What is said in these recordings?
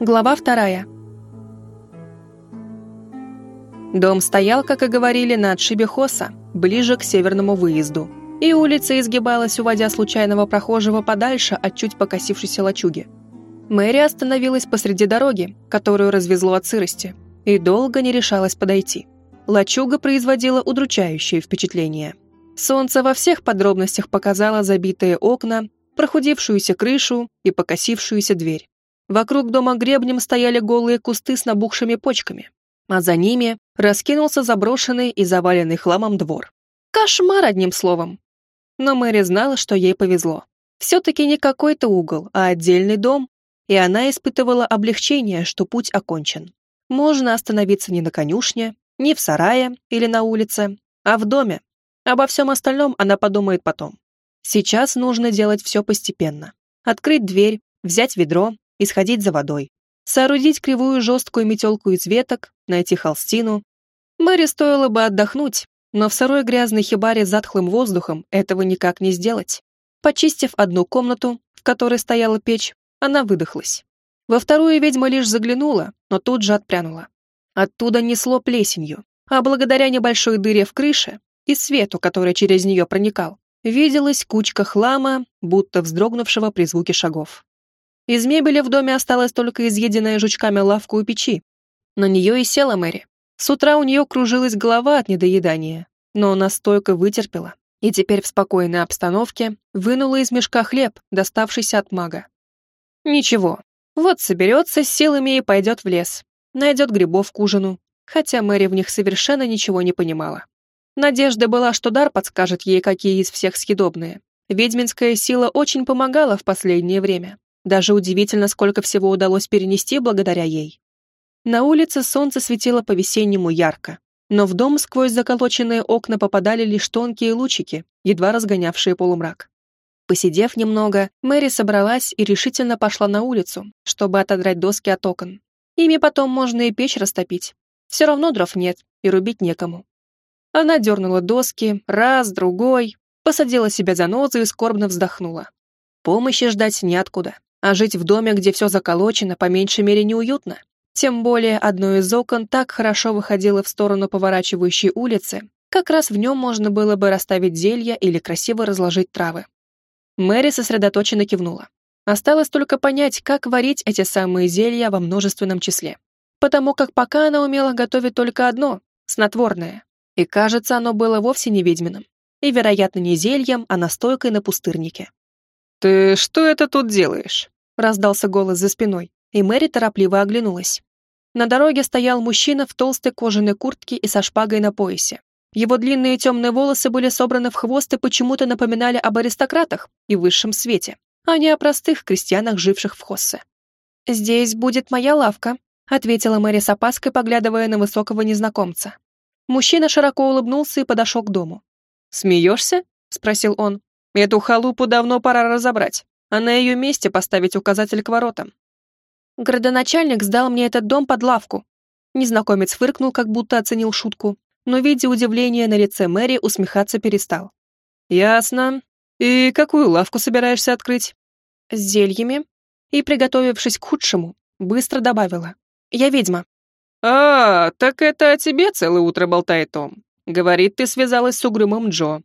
Глава вторая. Дом стоял, как и говорили, на отшибе Хоса, ближе к северному выезду, и улица изгибалась, уводя случайного прохожего подальше от чуть покосившейся лачуги. Мэри остановилась посреди дороги, которую развезло от сырости, и долго не решалась подойти. Лачуга производила удручающее впечатление. Солнце во всех подробностях показало забитые окна, прохудившуюся крышу и покосившуюся дверь. Вокруг дома гребнем стояли голые кусты с набухшими почками, а за ними раскинулся заброшенный и заваленный хламом двор. Кошмар, одним словом. Но Мэри знала, что ей повезло. Все-таки не какой-то угол, а отдельный дом, и она испытывала облегчение, что путь окончен. Можно остановиться не на конюшне, не в сарае или на улице, а в доме. Обо всем остальном она подумает потом. Сейчас нужно делать все постепенно. Открыть дверь, взять ведро, и сходить за водой. Соорудить кривую жесткую метелку из веток, найти холстину. Мэри стоило бы отдохнуть, но в сырой грязной хибаре с затхлым воздухом этого никак не сделать. Почистив одну комнату, в которой стояла печь, она выдохлась. Во вторую ведьма лишь заглянула, но тут же отпрянула. Оттуда несло плесенью, а благодаря небольшой дыре в крыше и свету, который через нее проникал, виделась кучка хлама, будто вздрогнувшего при звуке шагов. Из мебели в доме осталась только изъеденная жучками лавка у печи. На нее и села Мэри. С утра у нее кружилась голова от недоедания, но она стойко вытерпела и теперь в спокойной обстановке вынула из мешка хлеб, доставшийся от мага. Ничего, вот соберется с силами и пойдет в лес, найдет грибов к ужину, хотя Мэри в них совершенно ничего не понимала. Надежда была, что дар подскажет ей, какие из всех съедобные. Ведьминская сила очень помогала в последнее время. Даже удивительно, сколько всего удалось перенести благодаря ей. На улице солнце светило по-весеннему ярко, но в дом сквозь заколоченные окна попадали лишь тонкие лучики, едва разгонявшие полумрак. Посидев немного, Мэри собралась и решительно пошла на улицу, чтобы отодрать доски от окон. Ими потом можно и печь растопить. Все равно дров нет, и рубить некому. Она дернула доски, раз, другой, посадила себя за нозу и скорбно вздохнула. Помощи ждать неоткуда. А жить в доме, где все заколочено, по меньшей мере неуютно. Тем более одно из окон так хорошо выходило в сторону поворачивающей улицы, как раз в нем можно было бы расставить зелья или красиво разложить травы. Мэри сосредоточенно кивнула. Осталось только понять, как варить эти самые зелья во множественном числе. Потому как пока она умела готовить только одно — снотворное. И кажется, оно было вовсе не ведьминым. И, вероятно, не зельем, а настойкой на пустырнике. «Ты что это тут делаешь?» — раздался голос за спиной, и Мэри торопливо оглянулась. На дороге стоял мужчина в толстой кожаной куртке и со шпагой на поясе. Его длинные темные волосы были собраны в хвост и почему-то напоминали об аристократах и высшем свете, а не о простых крестьянах, живших в Хоссе. «Здесь будет моя лавка», — ответила Мэри с опаской, поглядывая на высокого незнакомца. Мужчина широко улыбнулся и подошел к дому. «Смеешься?» — спросил он. Эту халупу давно пора разобрать, а на ее месте поставить указатель к воротам. Градоначальник сдал мне этот дом под лавку. Незнакомец фыркнул, как будто оценил шутку, но, видя удивление на лице Мэри, усмехаться перестал. «Ясно. И какую лавку собираешься открыть?» «С зельями». И, приготовившись к худшему, быстро добавила. «Я ведьма». «А, так это о тебе целое утро болтает Том. Говорит, ты связалась с угрюмым Джо.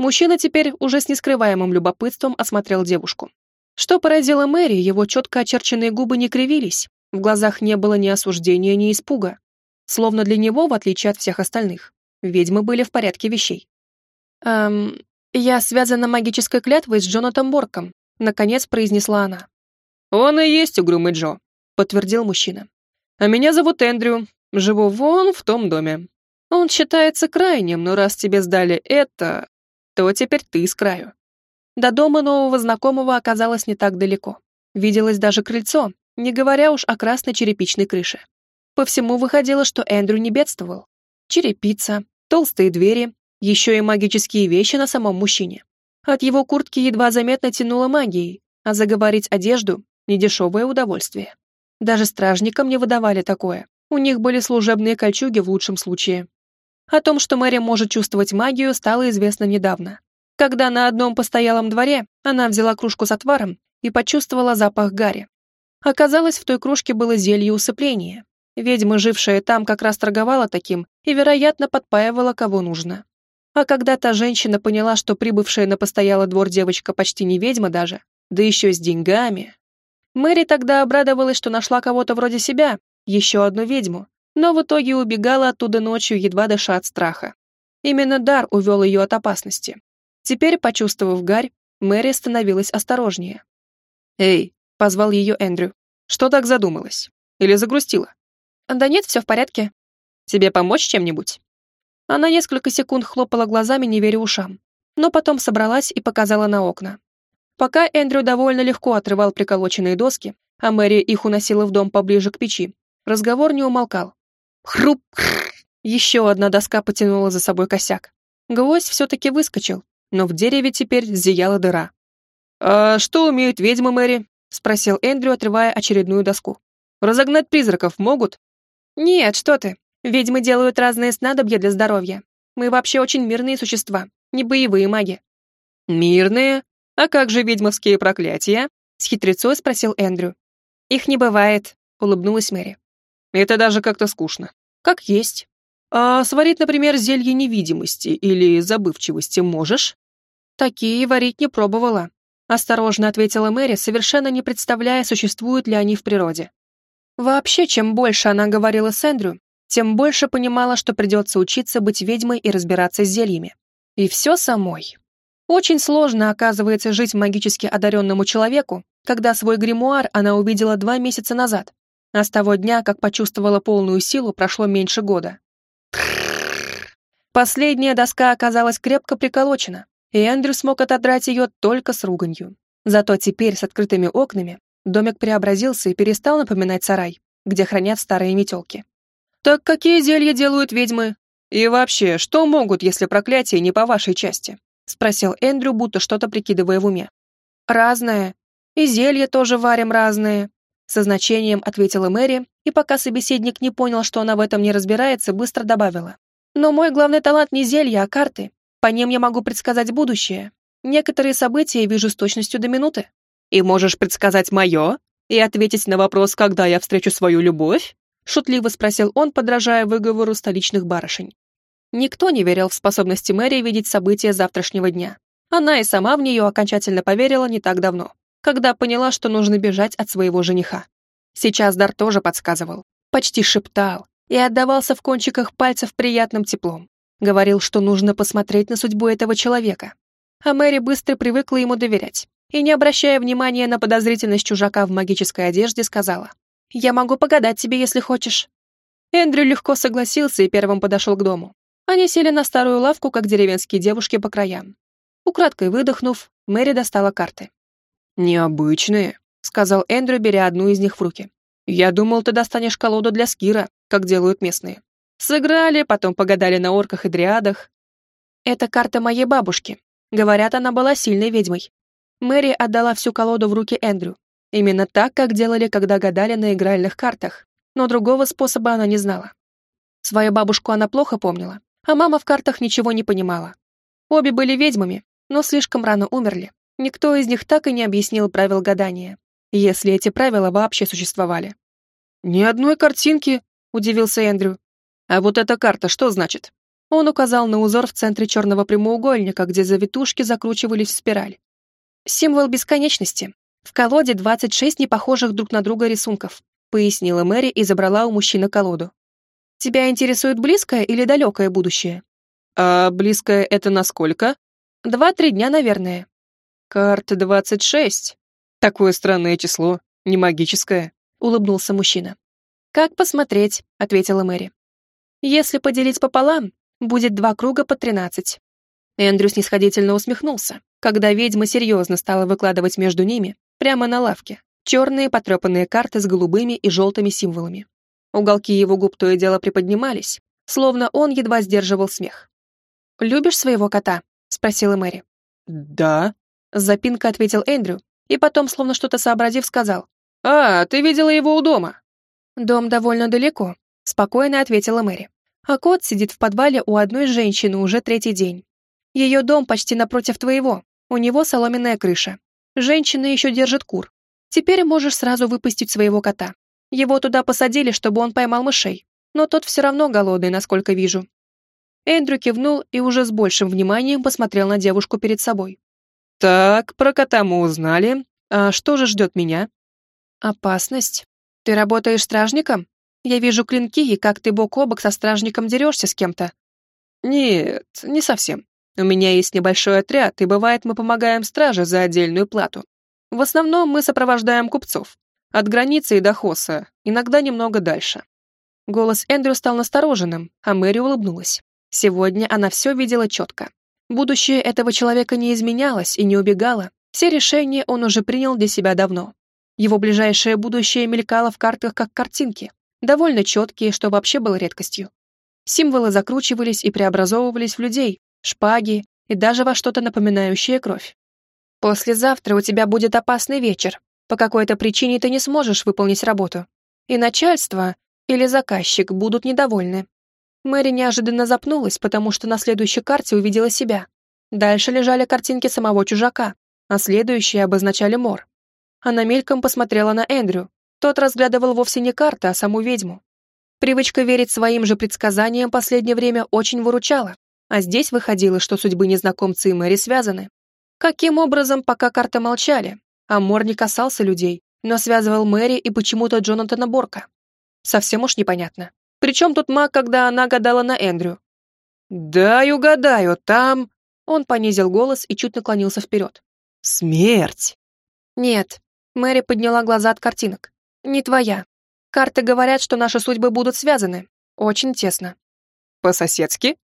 Мужчина теперь уже с нескрываемым любопытством осмотрел девушку. Что поразило Мэри, его четко очерченные губы не кривились, в глазах не было ни осуждения, ни испуга. Словно для него, в отличие от всех остальных, ведьмы были в порядке вещей. «Эм, я связана магической клятвой с Джонатом Борком», наконец произнесла она. «Он и есть угрюмый Джо», подтвердил мужчина. «А меня зовут Эндрю, живу вон в том доме. Он считается крайним, но раз тебе сдали это, то теперь ты с краю. До дома нового знакомого оказалось не так далеко. Виделось даже крыльцо, не говоря уж о красной черепичной крыше. По всему выходило, что Эндрю не бедствовал. Черепица, толстые двери, еще и магические вещи на самом мужчине. От его куртки едва заметно тянуло магией, а заговорить одежду – недешевое удовольствие. Даже стражникам не выдавали такое. У них были служебные кольчуги в лучшем случае. О том, что Мэри может чувствовать магию, стало известно недавно. Когда на одном постоялом дворе она взяла кружку с отваром и почувствовала запах гари. Оказалось, в той кружке было зелье усыпления. Ведьма, жившая там, как раз торговала таким и, вероятно, подпаивала кого нужно. А когда та женщина поняла, что прибывшая на постоялый двор девочка почти не ведьма даже, да еще с деньгами... Мэри тогда обрадовалась, что нашла кого-то вроде себя, еще одну ведьму, но в итоге убегала оттуда ночью, едва дыша от страха. Именно дар увел ее от опасности. Теперь, почувствовав гарь, Мэри становилась осторожнее. «Эй!» — позвал ее Эндрю. «Что так задумалась? Или загрустила?» «Да нет, все в порядке. Тебе помочь чем-нибудь?» Она несколько секунд хлопала глазами, не веря ушам, но потом собралась и показала на окна. Пока Эндрю довольно легко отрывал приколоченные доски, а Мэри их уносила в дом поближе к печи, разговор не умолкал. Хруп! Еще одна доска потянула за собой косяк. Гвоздь все-таки выскочил, но в дереве теперь зияла дыра. «А что умеют ведьмы, Мэри?» — спросил Эндрю, отрывая очередную доску. «Разогнать призраков могут?» «Нет, что ты. Ведьмы делают разные снадобья для здоровья. Мы вообще очень мирные существа, не боевые маги». «Мирные? А как же ведьмовские проклятия?» — с хитрецой спросил Эндрю. «Их не бывает», — улыбнулась Мэри. «Это даже как-то скучно». «Как есть». «А сварить, например, зелье невидимости или забывчивости можешь?» «Такие варить не пробовала», — осторожно ответила Мэри, совершенно не представляя, существуют ли они в природе. Вообще, чем больше она говорила с Эндрю, тем больше понимала, что придется учиться быть ведьмой и разбираться с зельями. И все самой. Очень сложно, оказывается, жить магически одаренному человеку, когда свой гримуар она увидела два месяца назад, а с того дня, как почувствовала полную силу, прошло меньше года. Последняя доска оказалась крепко приколочена, и Эндрю смог отодрать ее только с руганью. Зато теперь с открытыми окнами Домик преобразился и перестал напоминать сарай, где хранят старые метелки. «Так какие зелья делают ведьмы? И вообще, что могут, если проклятие не по вашей части?» — спросил Эндрю, будто что-то прикидывая в уме. «Разное. И зелья тоже варим разные», — со значением ответила Мэри, и пока собеседник не понял, что она в этом не разбирается, быстро добавила. «Но мой главный талант не зелья, а карты. По ним я могу предсказать будущее. Некоторые события вижу с точностью до минуты». «И можешь предсказать мое? И ответить на вопрос, когда я встречу свою любовь?» Шутливо спросил он, подражая выговору столичных барышень. Никто не верил в способности Мэри видеть события завтрашнего дня. Она и сама в нее окончательно поверила не так давно, когда поняла, что нужно бежать от своего жениха. Сейчас Дар тоже подсказывал, почти шептал и отдавался в кончиках пальцев приятным теплом. Говорил, что нужно посмотреть на судьбу этого человека. А Мэри быстро привыкла ему доверять и, не обращая внимания на подозрительность чужака в магической одежде, сказала, «Я могу погадать тебе, если хочешь». Эндрю легко согласился и первым подошел к дому. Они сели на старую лавку, как деревенские девушки по краям. Украдкой выдохнув, Мэри достала карты. «Необычные», — сказал Эндрю, беря одну из них в руки. «Я думал, ты достанешь колоду для скира, как делают местные. Сыграли, потом погадали на орках и дриадах». «Это карта моей бабушки. Говорят, она была сильной ведьмой. Мэри отдала всю колоду в руки Эндрю. Именно так, как делали, когда гадали на игральных картах. Но другого способа она не знала. Свою бабушку она плохо помнила, а мама в картах ничего не понимала. Обе были ведьмами, но слишком рано умерли. Никто из них так и не объяснил правил гадания, если эти правила вообще существовали. «Ни одной картинки», — удивился Эндрю. «А вот эта карта что значит?» Он указал на узор в центре черного прямоугольника, где завитушки закручивались в спираль. Символ бесконечности. В колоде 26 непохожих друг на друга рисунков, пояснила Мэри и забрала у мужчины колоду. Тебя интересует близкое или далекое будущее? А близкое это насколько? Два-три дня, наверное. Карта 26. Такое странное число, не магическое, улыбнулся мужчина. Как посмотреть, ответила Мэри. Если поделить пополам, будет два круга по тринадцать. Эндрю снисходительно усмехнулся когда ведьма серьезно стала выкладывать между ними, прямо на лавке, черные потрепанные карты с голубыми и желтыми символами. Уголки его губ то и дело приподнимались, словно он едва сдерживал смех. «Любишь своего кота?» — спросила Мэри. «Да», — с запинкой ответил Эндрю, и потом, словно что-то сообразив, сказал. «А, ты видела его у дома?» «Дом довольно далеко», — спокойно ответила Мэри. «А кот сидит в подвале у одной женщины уже третий день. Ее дом почти напротив твоего, у него соломенная крыша. Женщина еще держит кур. Теперь можешь сразу выпустить своего кота. Его туда посадили, чтобы он поймал мышей, но тот все равно голодный, насколько вижу». Эндрю кивнул и уже с большим вниманием посмотрел на девушку перед собой. «Так, про кота мы узнали. А что же ждет меня?» «Опасность. Ты работаешь стражником? Я вижу клинки, и как ты бок о бок со стражником дерешься с кем-то». «Нет, не совсем. У меня есть небольшой отряд, и бывает мы помогаем страже за отдельную плату. В основном мы сопровождаем купцов. От границы и до Хоса, иногда немного дальше». Голос Эндрю стал настороженным, а Мэри улыбнулась. Сегодня она все видела четко. Будущее этого человека не изменялось и не убегало. Все решения он уже принял для себя давно. Его ближайшее будущее мелькало в картах как картинки, довольно четкие, что вообще было редкостью. Символы закручивались и преобразовывались в людей, шпаги и даже во что-то напоминающее кровь. «Послезавтра у тебя будет опасный вечер. По какой-то причине ты не сможешь выполнить работу. И начальство или заказчик будут недовольны. Мэри неожиданно запнулась, потому что на следующей карте увидела себя. Дальше лежали картинки самого чужака, а следующие обозначали мор. Она мельком посмотрела на Эндрю. Тот разглядывал вовсе не карты, а саму ведьму. Привычка верить своим же предсказаниям последнее время очень выручала, а здесь выходило, что судьбы незнакомца и Мэри связаны. Каким образом, пока карты молчали, а Мор не касался людей, но связывал Мэри и почему-то Джонатана Борка? Совсем уж непонятно. Причем тут маг, когда она гадала на Эндрю? «Дай угадаю, там...» Он понизил голос и чуть наклонился вперед. «Смерть!» «Нет». Мэри подняла глаза от картинок. «Не твоя. Карты говорят, что наши судьбы будут связаны. Очень тесно». «По-соседски?»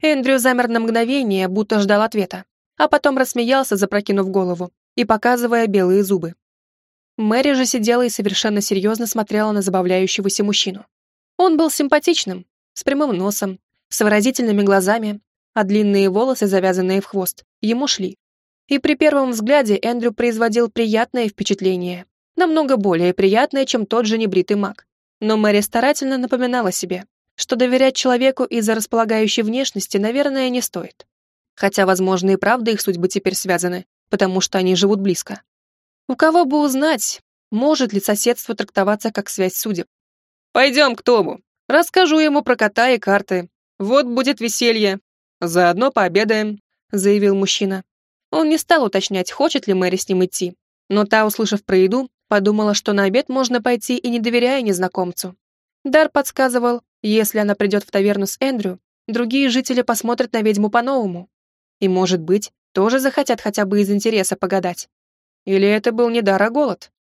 Эндрю замер на мгновение, будто ждал ответа, а потом рассмеялся, запрокинув голову и показывая белые зубы. Мэри же сидела и совершенно серьезно смотрела на забавляющегося мужчину. Он был симпатичным, с прямым носом, с выразительными глазами, а длинные волосы, завязанные в хвост, ему шли. И при первом взгляде Эндрю производил приятное впечатление, намного более приятное, чем тот же небритый маг. Но Мэри старательно напоминала себе, что доверять человеку из-за располагающей внешности, наверное, не стоит. Хотя, возможно, и правда их судьбы теперь связаны, потому что они живут близко. У кого бы узнать, может ли соседство трактоваться как связь судеб? Пойдем к Тому. Расскажу ему про кота и карты. Вот будет веселье. Заодно пообедаем», — заявил мужчина. Он не стал уточнять, хочет ли Мэри с ним идти, но та, услышав про еду, подумала, что на обед можно пойти и не доверяя незнакомцу. Дар подсказывал, если она придет в таверну с Эндрю, другие жители посмотрят на ведьму по-новому. И, может быть, тоже захотят хотя бы из интереса погадать. Или это был не дар, а голод?